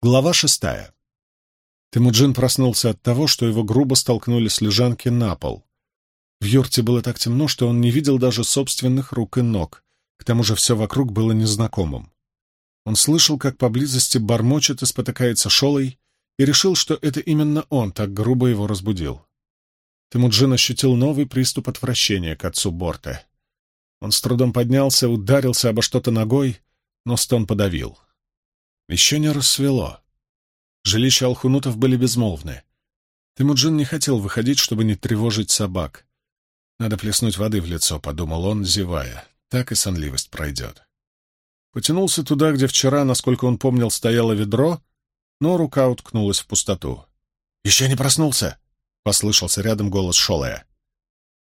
Глава шестая. Темуджин проснулся от того, что его грубо столкнули с лежанки на пол. В юрте было так темно, что он не видел даже собственных рук и ног. К тому же все вокруг было незнакомым. Он слышал, как поблизости бормочет и спотыкается шолой, и решил, что это именно он так грубо его разбудил. Темуджин ощутил новый приступ отвращения к отцу Борте. Он с трудом поднялся, ударился обо что-то ногой, но стон подавил. Еще не рассвело. Жилища алхунутов были безмолвны. Темуджин не хотел выходить, чтобы не тревожить собак. «Надо плеснуть воды в лицо», — подумал он, зевая. «Так и сонливость пройдет». Потянулся туда, где вчера, насколько он помнил, стояло ведро, но рука уткнулась в пустоту. «Еще не проснулся?» — послышался рядом голос Шолая.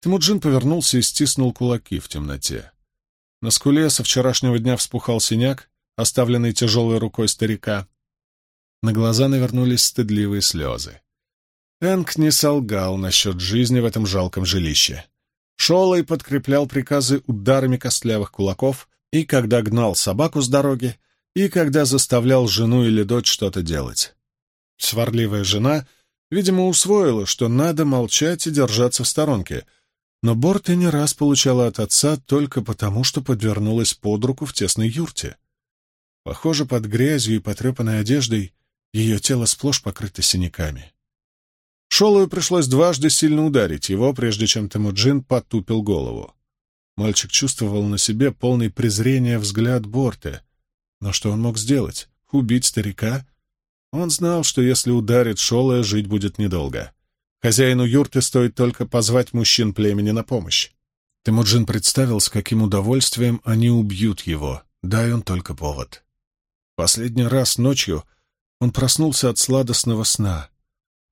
Темуджин повернулся и стиснул кулаки в темноте. На скуле со вчерашнего дня вспухал синяк, оставленный тяжелой рукой старика. На глаза навернулись стыдливые слезы. Энк не солгал насчет жизни в этом жалком жилище. Шолой подкреплял приказы ударами костлявых кулаков и когда гнал собаку с дороги, и когда заставлял жену или дочь что-то делать. Сварливая жена, видимо, усвоила, что надо молчать и держаться в сторонке, но Борта не раз получала от отца только потому, что подвернулась под руку в тесной юрте. Похоже, под грязью и потрепанной одеждой ее тело сплошь покрыто синяками. Шолою пришлось дважды сильно ударить его, прежде чем Темуджин потупил голову. Мальчик чувствовал на себе полный презрения взгляд Борте. Но что он мог сделать? Убить старика? Он знал, что если ударит Шолая, жить будет недолго. Хозяину юрты стоит только позвать мужчин племени на помощь. Темуджин представил, с каким удовольствием они убьют его, дай он только повод. Последний раз ночью он проснулся от сладостного сна.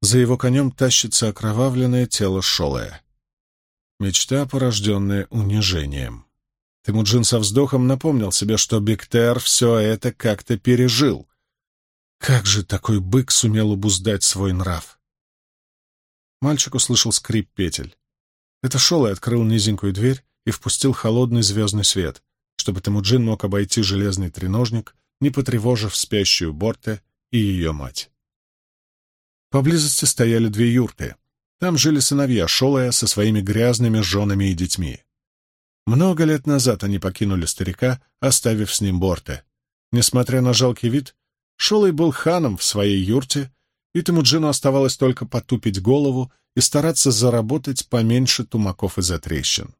За его конем тащится окровавленное тело Шолая. Мечта, порожденная унижением. Темуджин со вздохом напомнил себе, что Бектер все это как-то пережил. Как же такой бык сумел обуздать свой нрав? Мальчик услышал скрип петель. Это Шолай открыл низенькую дверь и впустил холодный звездный свет, чтобы Темуджин мог обойти железный треножник не потревожив спящую Борте и ее мать. Поблизости стояли две юрты. Там жили сыновья Шолая со своими грязными женами и детьми. Много лет назад они покинули старика, оставив с ним Борте. Несмотря на жалкий вид, Шолай был ханом в своей юрте, и Темуджину оставалось только потупить голову и стараться заработать поменьше тумаков из-за трещин.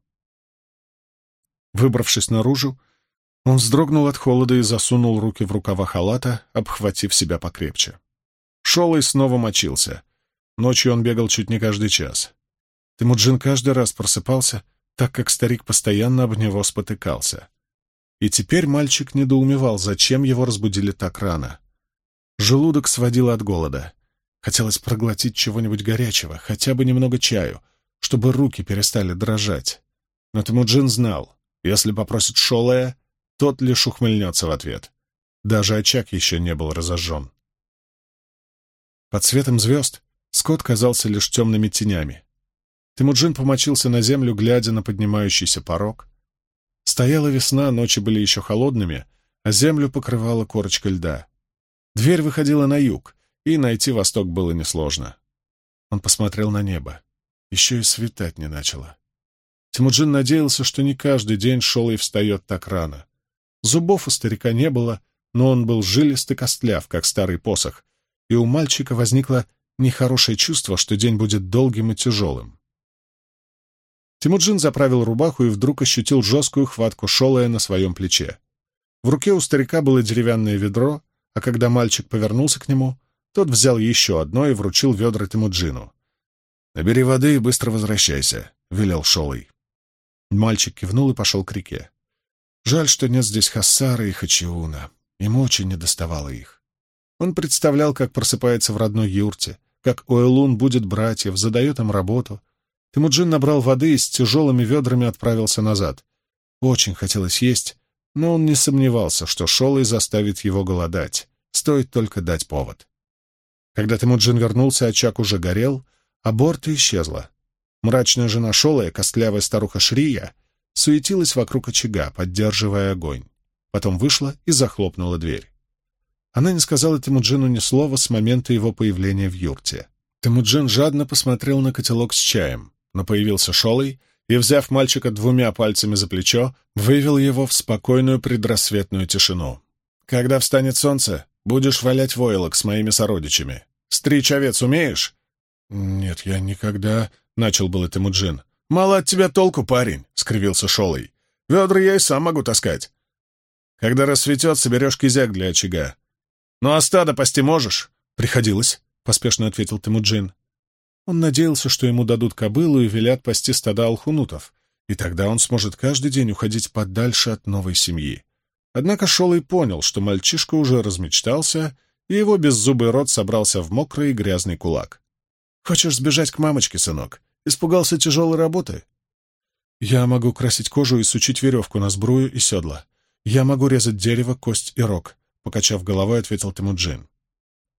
Выбравшись наружу, он вздрогнул от холода и засунул руки в рукава халата, обхватив себя покрепче. Шолой снова мочился. Ночью он бегал чуть не каждый час. Тимуджин каждый раз просыпался, так как старик постоянно об него спотыкался. И теперь мальчик недоумевал, зачем его разбудили так рано. Желудок сводило от голода. Хотелось проглотить чего-нибудь горячего, хотя бы немного чаю, чтобы руки перестали дрожать. Но Тимуджин знал, если попросит Шолая, тот лишь ухмыльнется в ответ. Даже очаг еще не был разожжен. Под светом звезд скот казался лишь темными тенями. Тимуджин помочился на землю, глядя на поднимающийся порог. Стояла весна, ночи были еще холодными, а землю покрывала корочка льда. Дверь выходила на юг, и найти восток было несложно. Он посмотрел на небо. Еще и светать не начало. Тимуджин надеялся, что не каждый день шел и встает так рано. Зубов у старика не было, но он был жилист и костляв, как старый посох, и у мальчика возникло нехорошее чувство, что день будет долгим и тяжелым. Тимуджин заправил рубаху и вдруг ощутил жесткую хватку шолая на своем плече. В руке у старика было деревянное ведро, а когда мальчик повернулся к нему, тот взял еще одно и вручил ведра Тимуджину. «Набери воды и быстро возвращайся», — велел Шолой. Мальчик кивнул и пошел к реке. Жаль, что нет здесь Хассара и Хачиуна. Ему очень недоставало их. Он представлял, как просыпается в родной юрте, как Уэлун будет братьев, задает им работу. Тимуджин набрал воды и с тяжелыми ведрами отправился назад. Очень хотелось есть, но он не сомневался, что Шолой заставит его голодать. Стоит только дать повод. Когда Тимуджин вернулся, очаг уже горел, а борта исчезла. Мрачная жена Шолая, костлявая старуха Шрия, суетилась вокруг очага, поддерживая огонь. Потом вышла и захлопнула дверь. Она не сказала Темуджину ни слова с момента его появления в юрте. Темуджин жадно посмотрел на котелок с чаем, но появился Шолой и, взяв мальчика двумя пальцами за плечо, вывел его в спокойную предрассветную тишину. «Когда встанет солнце, будешь валять войлок с моими сородичами. Стричь овец умеешь?» «Нет, я никогда...» — начал был Темуджин. «Мало от тебя толку, парень», — скривился Шолой. «Ведра я и сам могу таскать. Когда рассветет, соберешь кизяк для очага. Ну а стадо пасти можешь?» «Приходилось», — поспешно ответил Темуджин. Он надеялся, что ему дадут кобылу и велят пасти стада алхунутов, и тогда он сможет каждый день уходить подальше от новой семьи. Однако Шолой понял, что мальчишка уже размечтался, и его беззубый рот собрался в мокрый и грязный кулак. «Хочешь сбежать к мамочке, сынок? Испугался тяжелой работы?» «Я могу красить кожу и сучить веревку на сбрую и седла. Я могу резать дерево, кость и рог», — покачав головой, ответил Тимуджин.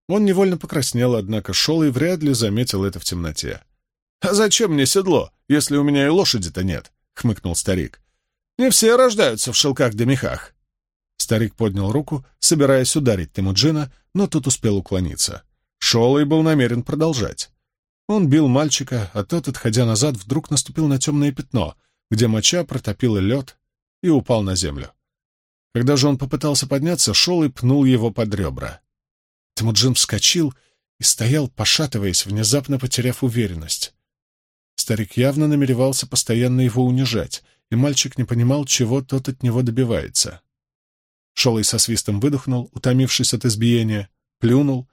Он невольно покраснел, однако шел и вряд ли заметил это в темноте. «А зачем мне седло, если у меня и лошади-то нет?» — хмыкнул старик. «Не все рождаются в шелках да мехах». Старик поднял руку, собираясь ударить Тимуджина, но тот успел уклониться. Шолой был намерен продолжать. Он бил мальчика, а тот, отходя назад, вдруг наступил на темное пятно, где моча протопила лед и упал на землю. Когда же он попытался подняться, Шолой пнул его под ребра. Темуджин вскочил и стоял, пошатываясь, внезапно потеряв уверенность. Старик явно намеревался постоянно его унижать, и мальчик не понимал, чего тот от него добивается. Шолой со свистом выдохнул, утомившись от избиения, плюнул,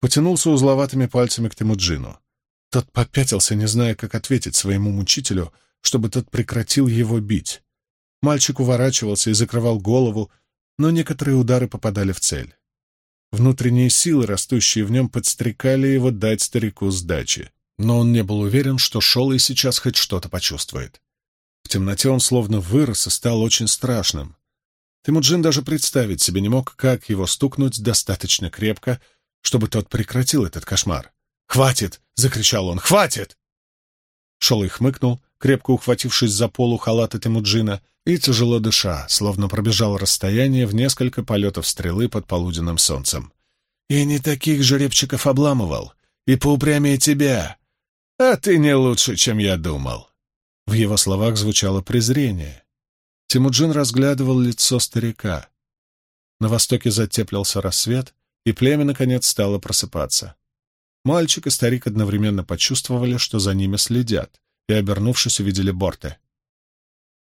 потянулся узловатыми пальцами к Темуджину. Тот попятился, не зная, как ответить своему мучителю, чтобы тот прекратил его бить. Мальчик уворачивался и закрывал голову, но некоторые удары попадали в цель. Внутренние силы, растущие в нем, подстрекали его дать старику сдачи. Но он не был уверен, что Шолой сейчас хоть что-то почувствует. В темноте он словно вырос и стал очень страшным. Тимуджин даже представить себе не мог, как его стукнуть достаточно крепко, чтобы тот прекратил этот кошмар. «Хватит!» — закричал он. «Хватит!» Шолой хмыкнул, крепко ухватившись за полу халата Тимуджина, и, тяжело дыша, словно пробежал расстояние в несколько полетов стрелы под полуденным солнцем. «И не таких жеребчиков обламывал, и поупрямее тебя. А ты не лучше, чем я думал». В его словах звучало презрение. Тимуджин разглядывал лицо старика. На востоке затеплился рассвет, и племя, наконец, стало просыпаться. Мальчик и старик одновременно почувствовали, что за ними следят, и, обернувшись, увидели борты.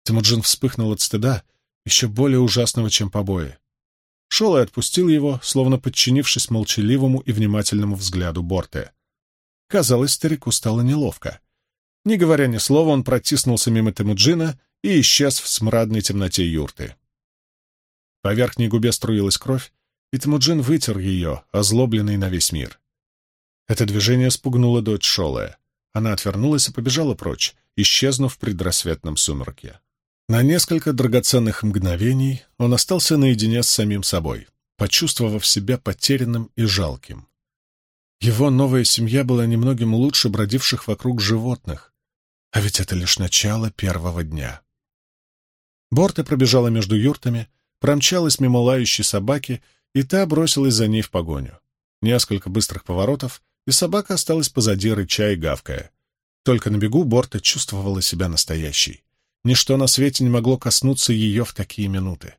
Тимуджин вспыхнул от стыда, еще более ужасного, чем побои. Шел и отпустил его, словно подчинившись молчаливому и внимательному взгляду Борте. Казалось, старику стало неловко. Не говоря ни слова, он протиснулся мимо Тимуджина и исчез в смрадной темноте юрты. По верхней губе струилась кровь, и Тимуджин вытер ее, озлобленный на весь мир. Это движение спугнуло дочь Шолая. Она отвернулась и побежала прочь, исчезнув в предрассветном сумраке. На несколько драгоценных мгновений он остался наедине с самим собой, почувствовав себя потерянным и жалким. Его новая семья была немногим лучше бродивших вокруг животных, а ведь это лишь начало первого дня. Борта пробежала между юртами, промчалась мимо лающей собаки, и та бросилась за ней в погоню. Несколько быстрых поворотов, и собака осталась позади, рыча и гавкая. Только на бегу Борта чувствовала себя настоящей. Ничто на свете не могло коснуться ее в такие минуты.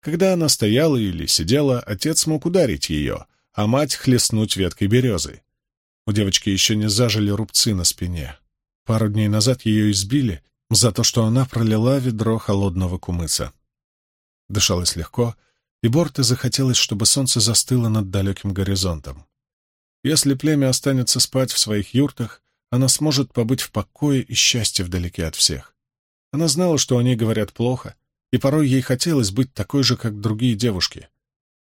Когда она стояла или сидела, отец мог ударить ее, а мать хлестнуть веткой березы. У девочки еще не зажили рубцы на спине. Пару дней назад ее избили за то, что она пролила ведро холодного кумыса. Дышалось легко, и Борте захотелось, чтобы солнце застыло над далеким горизонтом. Если племя останется спать в своих юртах, она сможет побыть в покое и счастье вдалеке от всех. Она знала, что они говорят плохо, и порой ей хотелось быть такой же, как другие девушки.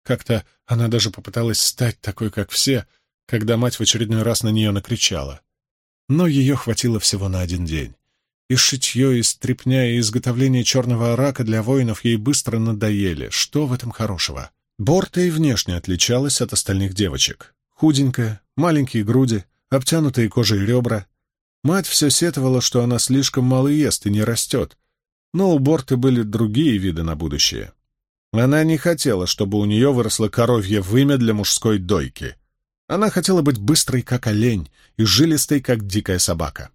Как-то она даже попыталась стать такой, как все, когда мать в очередной раз на нее накричала. Но ее хватило всего на один день. И шитье, и стряпня, и изготовление черного арака для воинов ей быстро надоели. Что в этом хорошего? Борта и внешне отличалась от остальных девочек. Худенькая, маленькие груди, обтянутые кожей ребра, Мать все сетовала, что она слишком мало ест и не растет, но у Борты были другие виды на будущее. Она не хотела, чтобы у нее выросло коровье вымя для мужской дойки. Она хотела быть быстрой, как олень, и жилистой, как дикая собака.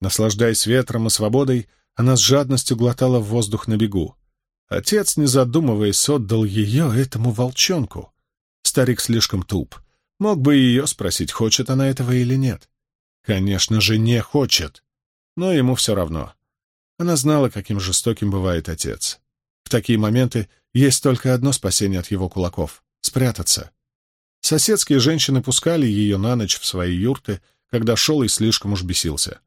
Наслаждаясь ветром и свободой, она с жадностью глотала воздух на бегу. Отец, не задумываясь, отдал ее этому волчонку. Старик слишком туп. Мог бы ее спросить, хочет она этого или нет. Конечно же, не хочет. Но ему все равно. Она знала, каким жестоким бывает отец. В такие моменты есть только одно спасение от его кулаков — спрятаться. Соседские женщины пускали ее на ночь в свои юрты, когда шел и слишком уж бесился.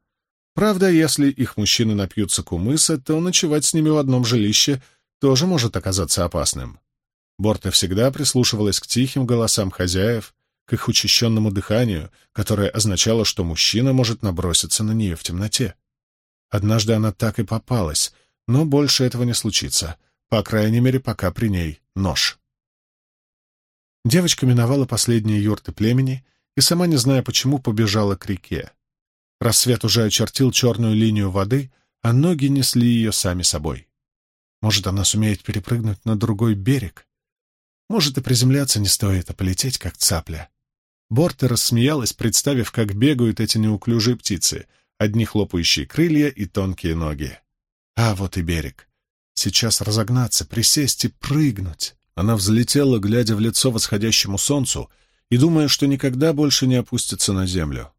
Правда, если их мужчины напьются кумыса, то ночевать с ними в одном жилище тоже может оказаться опасным. Борта всегда прислушивалась к тихим голосам хозяев, к их учащенному дыханию, которое означало, что мужчина может наброситься на нее в темноте. Однажды она так и попалась, но больше этого не случится, по крайней мере, пока при ней нож. Девочка миновала последние юрты племени и, сама не зная почему, побежала к реке. Рассвет уже очертил черную линию воды, а ноги несли ее сами собой. Может, она сумеет перепрыгнуть на другой берег? Может, и приземляться не стоит, а полететь, как цапля. Борта рассмеялась, представив, как бегают эти неуклюжие птицы, одни хлопающие крылья и тонкие ноги. А вот и берег. Сейчас разогнаться, присесть и прыгнуть. Она взлетела, глядя в лицо восходящему солнцу и думая, что никогда больше не опустится на землю.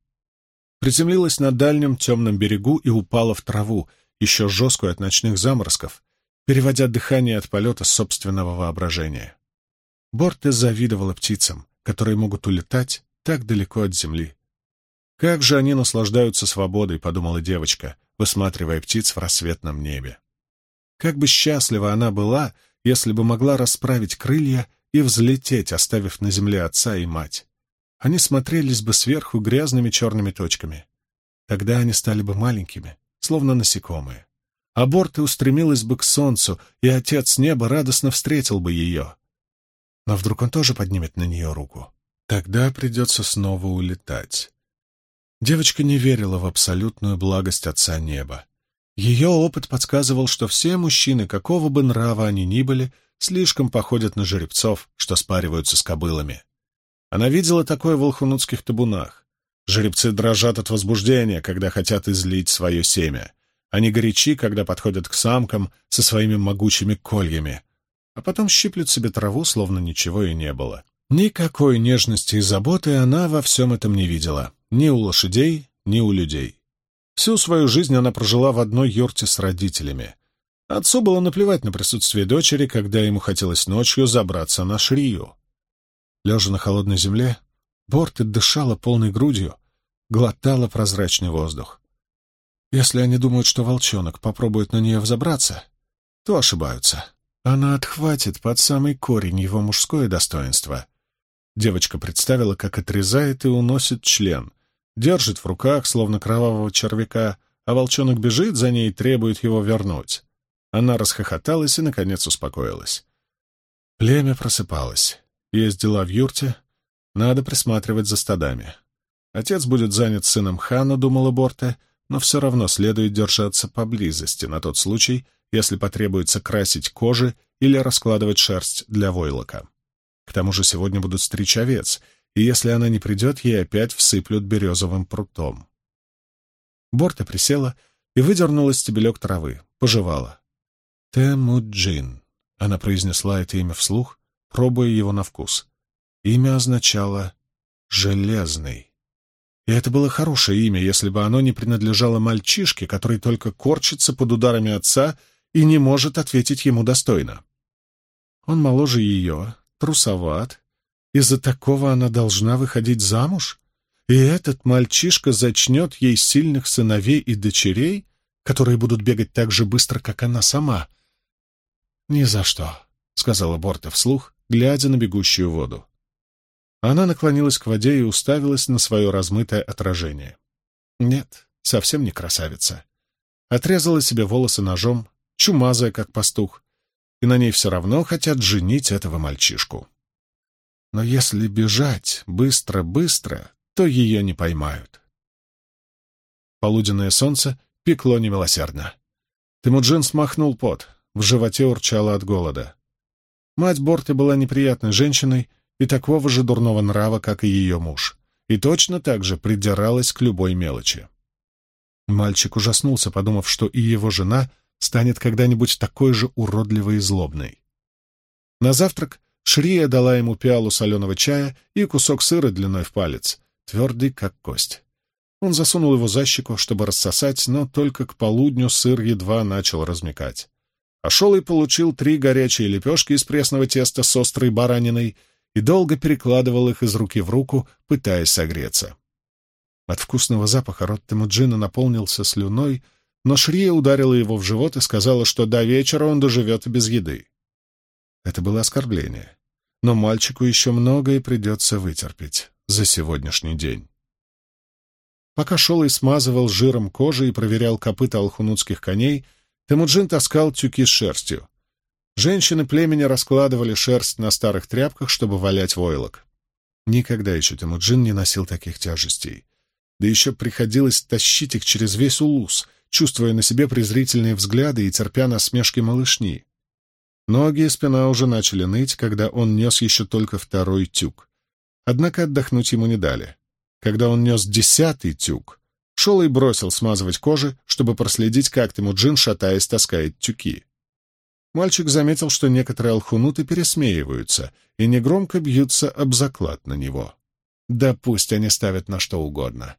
Приземлилась на дальнем темном берегу и упала в траву, еще жесткую от ночных заморозков, переводя дыхание от полета собственного воображения. Борте завидовала птицам, которые могут улетать так далеко от земли. «Как же они наслаждаются свободой», — подумала девочка, высматривая птиц в рассветном небе. Как бы счастлива она была, если бы могла расправить крылья и взлететь, оставив на земле отца и мать. Они смотрелись бы сверху грязными черными точками. Тогда они стали бы маленькими, словно насекомые. А борты устремилась бы к солнцу, и отец неба радостно встретил бы ее. Но вдруг он тоже поднимет на нее руку. Тогда придется снова улетать. Девочка не верила в абсолютную благость Отца Неба. Ее опыт подсказывал, что все мужчины, какого бы нрава они ни были, слишком походят на жеребцов, что спариваются с кобылами. Она видела такое в алхунутских табунах. Жеребцы дрожат от возбуждения, когда хотят излить свое семя. Они горячи, когда подходят к самкам со своими могучими кольями, а потом щиплет себе траву, словно ничего и не было. Никакой нежности и заботы она во всем этом не видела. Ни у лошадей, ни у людей. Всю свою жизнь она прожила в одной юрте с родителями. Отцу было наплевать на присутствие дочери, когда ему хотелось ночью забраться на шрию. Лежа на холодной земле, Борты дышала полной грудью, глотала прозрачный воздух. Если они думают, что волчонок попробует на нее взобраться, то ошибаются. Она отхватит под самый корень его мужское достоинство. Девочка представила, как отрезает и уносит член, держит в руках, словно кровавого червяка, а волчонок бежит за ней и требует его вернуть. Она расхохоталась и, наконец, успокоилась. Племя просыпалось. Есть дела в юрте, надо присматривать за стадами. Отец будет занят сыном хана, думала Борте, но все равно следует держаться поблизости на тот случай, если потребуется красить кожи или раскладывать шерсть для войлока. К тому же сегодня будут стричь овец, и если она не придет, ей опять всыплют березовым прутом. Борта присела и выдернула стебелек травы, пожевала. «Темуджин», — она произнесла это имя вслух, пробуя его на вкус. Имя означало «железный». И это было хорошее имя, если бы оно не принадлежало мальчишке, который только корчится под ударами отца и не может ответить ему достойно. Он моложе ее, трусоват. Из-за такого она должна выходить замуж? И этот мальчишка зачнет ей сильных сыновей и дочерей, которые будут бегать так же быстро, как она сама? «Ни за что», — сказала Борта вслух, глядя на бегущую воду. Она наклонилась к воде и уставилась на свое размытое отражение. Нет, совсем не красавица. Отрезала себе волосы ножом, чумазая, как пастух, и на ней все равно хотят женить этого мальчишку. Но если бежать быстро-быстро, то ее не поймают. Полуденное солнце пекло немилосердно. Тимуджин смахнул пот, в животе урчало от голода. Мать Борты была неприятной женщиной и такого же дурного нрава, как и ее муж, и точно так же придиралась к любой мелочи. Мальчик ужаснулся, подумав, что и его жена станет когда-нибудь такой же уродливой и злобной. На завтрак Шрия дала ему пиалу соленого чая и кусок сыра длиной в палец, твердый, как кость. Он засунул его за щеку, чтобы рассосать, но только к полудню сыр едва начал размекать. А Шолой получил три горячие лепешки из пресного теста с острой бараниной и долго перекладывал их из руки в руку, пытаясь согреться. От вкусного запаха рот Темуджина наполнился слюной, но Шрия ударила его в живот и сказала, что до вечера он доживет без еды. Это было оскорбление, но мальчику еще многое придется вытерпеть за сегодняшний день. Пока Шолой смазывал жиром кожи и проверял копыта алхунутских коней, Темуджин таскал тюки с шерстью. Женщины племени раскладывали шерсть на старых тряпках, чтобы валять войлок. Никогда еще Темуджин не носил таких тяжестей. Да еще приходилось тащить их через весь улус, чувствуя на себе презрительные взгляды и терпя насмешки малышни. Ноги и спина уже начали ныть, когда он нес еще только второй тюк. Однако отдохнуть ему не дали. Когда он нес десятый тюк, Шолой бросил смазывать кожи, чтобы проследить, как Темуджин, шатаясь, таскает тюки. Мальчик заметил, что некоторые алхунуты пересмеиваются и негромко бьются об заклад на него. Да пусть они ставят на что угодно.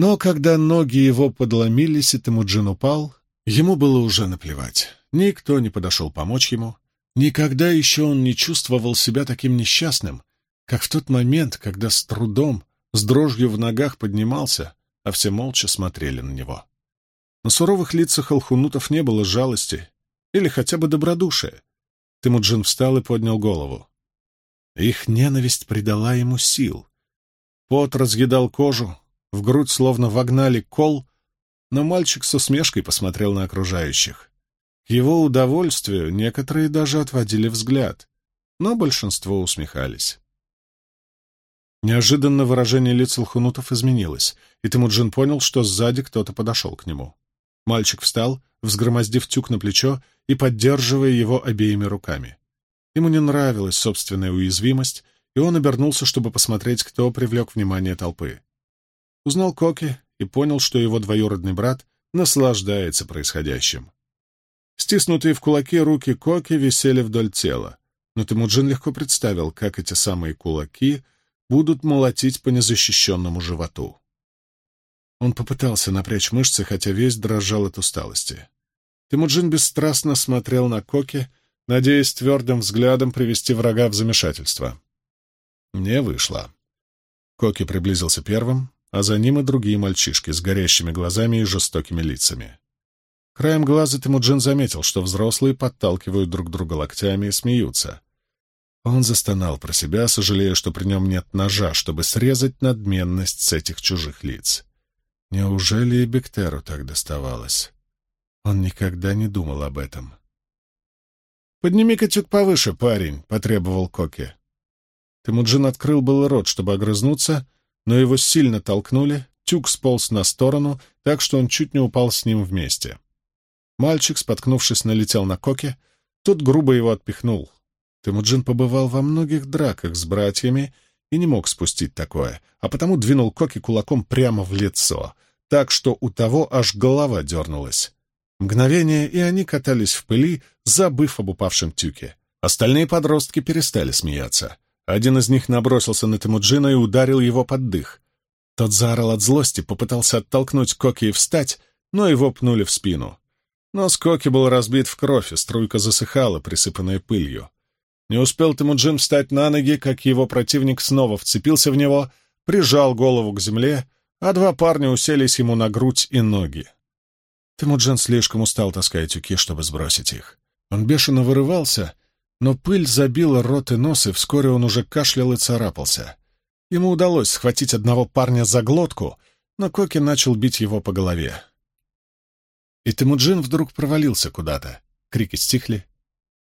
Но когда ноги его подломились и Темуджин упал, ему было уже наплевать. Никто не подошел помочь ему. Никогда еще он не чувствовал себя таким несчастным, как в тот момент, когда с трудом с дрожью в ногах поднимался, а все молча смотрели на него. На суровых лицах алхунутов не было жалости или хотя бы добродушия. Тимуджин встал и поднял голову. Их ненависть придала ему сил. Пот разъедал кожу, в грудь словно вогнали кол, но мальчик с усмешкой посмотрел на окружающих. К его удовольствию некоторые даже отводили взгляд, но большинство усмехались. Неожиданно выражение лиц лхунутов изменилось, и Тимуджин понял, что сзади кто-то подошел к нему. Мальчик встал, взгромоздив тюк на плечо и поддерживая его обеими руками. Ему не нравилась собственная уязвимость, и он обернулся, чтобы посмотреть, кто привлек внимание толпы. Узнал Коки и понял, что его двоюродный брат наслаждается происходящим. Стиснутые в кулаки руки Коки висели вдоль тела, но Тимуджин легко представил, как эти самые кулаки — будут молотить по незащищенному животу. Он попытался напрячь мышцы, хотя весь дрожал от усталости. Тимуджин бесстрастно смотрел на Коки, надеясь твердым взглядом привести врага в замешательство. Не вышло. Коки приблизился первым, а за ним и другие мальчишки с горящими глазами и жестокими лицами. Краем глаза Тимуджин заметил, что взрослые подталкивают друг друга локтями и смеются. Он застонал про себя, сожалея, что при нем нет ножа, чтобы срезать надменность с этих чужих лиц. Неужели и Бектеру так доставалось? Он никогда не думал об этом. «Подними котюк повыше, парень», — потребовал Коки. Темуджин открыл был рот, чтобы огрызнуться, но его сильно толкнули, тюк сполз на сторону, так что он чуть не упал с ним вместе. Мальчик, споткнувшись, налетел на Коки, тот грубо его отпихнул. Темуджин побывал во многих драках с братьями и не мог спустить такое, а потому двинул Коки кулаком прямо в лицо, так что у того аж голова дернулась. Мгновение, и они катались в пыли, забыв об упавшем тюке. Остальные подростки перестали смеяться. Один из них набросился на Темуджина и ударил его под дых. Тот заорал от злости, попытался оттолкнуть Коки и встать, но его пнули в спину. Нос Коки был разбит в кровь, и струйка засыхала, присыпанная пылью. Не успел Темуджин встать на ноги, как его противник снова вцепился в него, прижал голову к земле, а два парня уселись ему на грудь и ноги. Темуджин слишком устал таскать тюки, чтобы сбросить их. Он бешено вырывался, но пыль забила рот и нос, и вскоре он уже кашлял и царапался. Ему удалось схватить одного парня за глотку, но Коки начал бить его по голове. И Темуджин вдруг провалился куда-то. Крики стихли.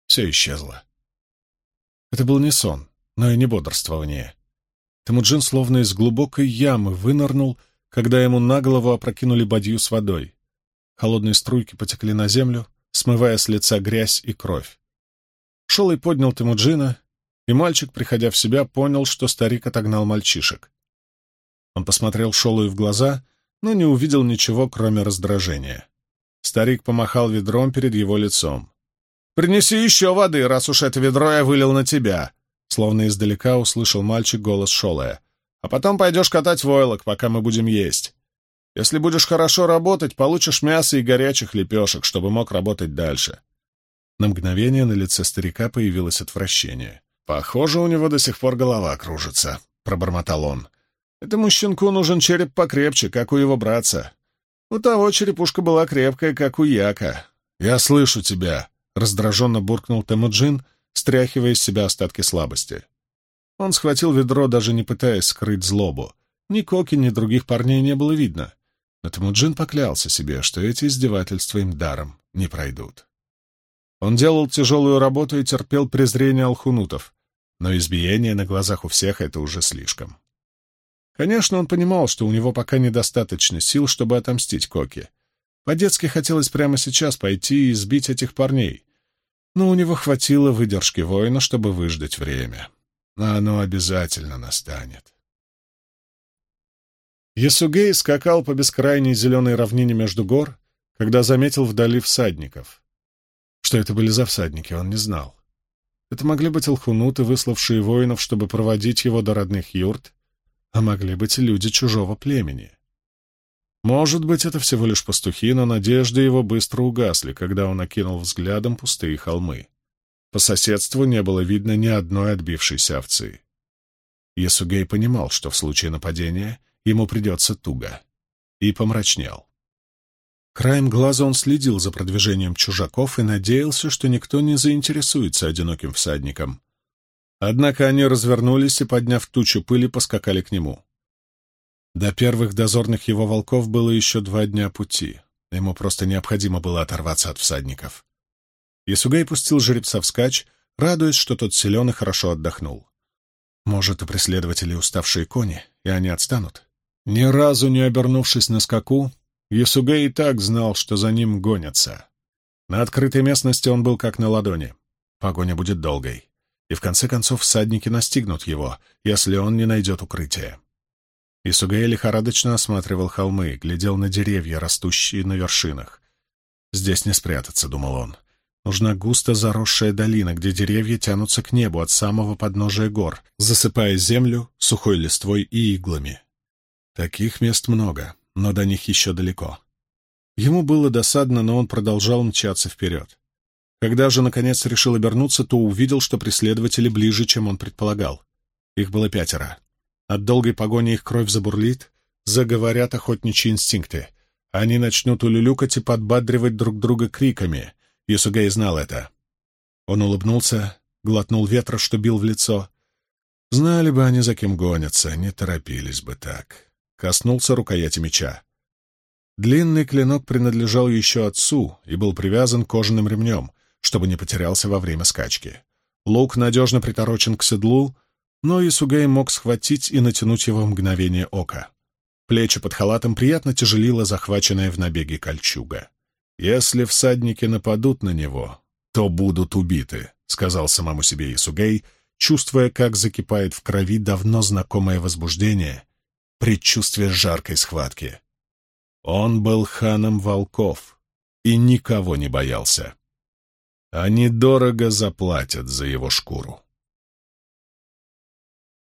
Все исчезло. Это был не сон, но и не бодрствование. Темуджин словно из глубокой ямы вынырнул, когда ему на голову опрокинули бадью с водой. Холодные струйки потекли на землю, смывая с лица грязь и кровь. И поднял Темуджина, и мальчик, приходя в себя, понял, что старик отогнал мальчишек. Он посмотрел Шолую в глаза, но не увидел ничего, кроме раздражения. Старик помахал ведром перед его лицом. «Принеси еще воды, раз уж это ведро я вылил на тебя!» Словно издалека услышал мальчик голос Шолая. «А потом пойдешь катать войлок, пока мы будем есть. Если будешь хорошо работать, получишь мясо и горячих лепешек, чтобы мог работать дальше». На мгновение на лице старика появилось отвращение. «Похоже, у него до сих пор голова кружится», — пробормотал он. «Этому щенку нужен череп покрепче, как у его братца. У того черепушка была крепкая, как у Яка. «Я слышу тебя», — раздраженно буркнул Темуджин, стряхивая из себя остатки слабости. Он схватил ведро, даже не пытаясь скрыть злобу. Ни Коки, ни других парней не было видно. Но Темуджин поклялся себе, что эти издевательства им даром не пройдут. Он делал тяжелую работу и терпел презрение алхунутов, но избиение на глазах у всех — это уже слишком. Конечно, он понимал, что у него пока недостаточно сил, чтобы отомстить Коки. По-детски хотелось прямо сейчас пойти и избить этих парней, но у него хватило выдержки воина, чтобы выждать время. А оно обязательно настанет. Ясугей скакал по бескрайней зеленой равнине между гор, когда заметил вдали всадников. Что это были за всадники, он не знал. Это могли быть алхунуты, выславшие воинов, чтобы проводить его до родных юрт, а могли быть люди чужого племени. Может быть, это всего лишь пастухи, но надежды его быстро угасли, когда он окинул взглядом пустые холмы. По соседству не было видно ни одной отбившейся овцы. Ясугей понимал, что в случае нападения ему придется туго, и помрачнел. Краем глаза он следил за продвижением чужаков и надеялся, что никто не заинтересуется одиноким всадником. Однако они развернулись и, подняв тучу пыли, поскакали к нему. До первых дозорных его волков было еще два дня пути. Ему просто необходимо было оторваться от всадников. Ясугай пустил жеребца вскачь, радуясь, что тот силен и хорошо отдохнул. Может, у преследователей уставшие кони, и они отстанут? Ни разу не обернувшись на скаку, Ясугай и так знал, что за ним гонятся. На открытой местности он был как на ладони. Погоня будет долгой и в конце концов всадники настигнут его, если он не найдет укрытия. Исугей лихорадочно осматривал холмы, глядел на деревья, растущие на вершинах. «Здесь не спрятаться», — думал он. «Нужна густо заросшая долина, где деревья тянутся к небу от самого подножия гор, засыпая землю сухой листвой и иглами. Таких мест много, но до них еще далеко». Ему было досадно, но он продолжал мчаться вперед. Когда же, наконец, решил обернуться, то увидел, что преследователи ближе, чем он предполагал. Их было пятеро. От долгой погони их кровь забурлит, заговорят охотничьи инстинкты. Они начнут улюлюкать и подбадривать друг друга криками. Юсугей знал это. Он улыбнулся, глотнул ветра, что бил в лицо. Знали бы они, за кем гонятся, не торопились бы так. Коснулся рукояти меча. Длинный клинок принадлежал еще отцу и был привязан кожаным ремнем, чтобы не потерялся во время скачки. Лук надежно приторочен к седлу, но Исугей мог схватить и натянуть его в мгновение ока. Плечи под халатом приятно тяжелила захваченная в набеге кольчуга. «Если всадники нападут на него, то будут убиты», — сказал самому себе Исугей, чувствуя, как закипает в крови давно знакомое возбуждение, предчувствие жаркой схватки. Он был ханом волков и никого не боялся. Они дорого заплатят за его шкуру.